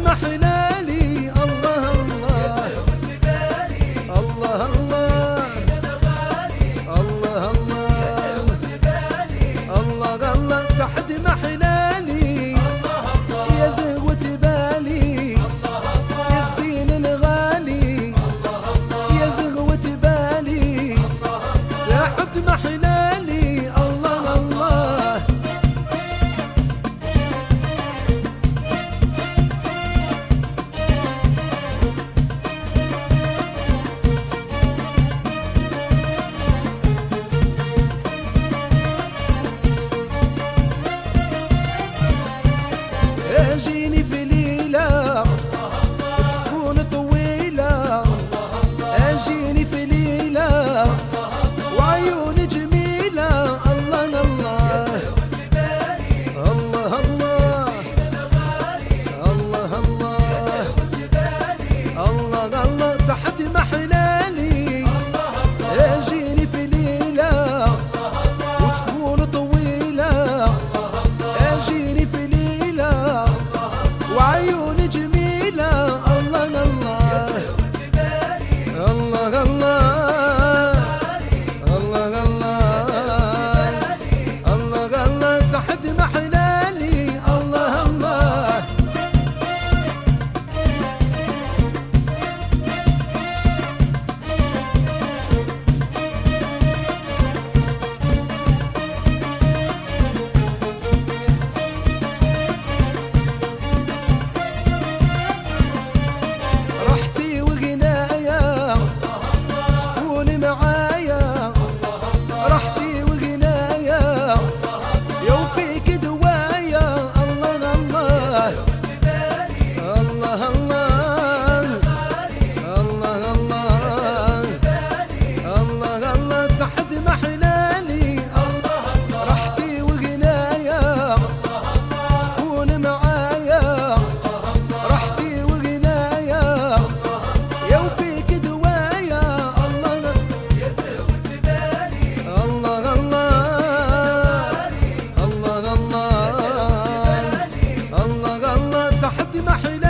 المحن راحتي ما حلال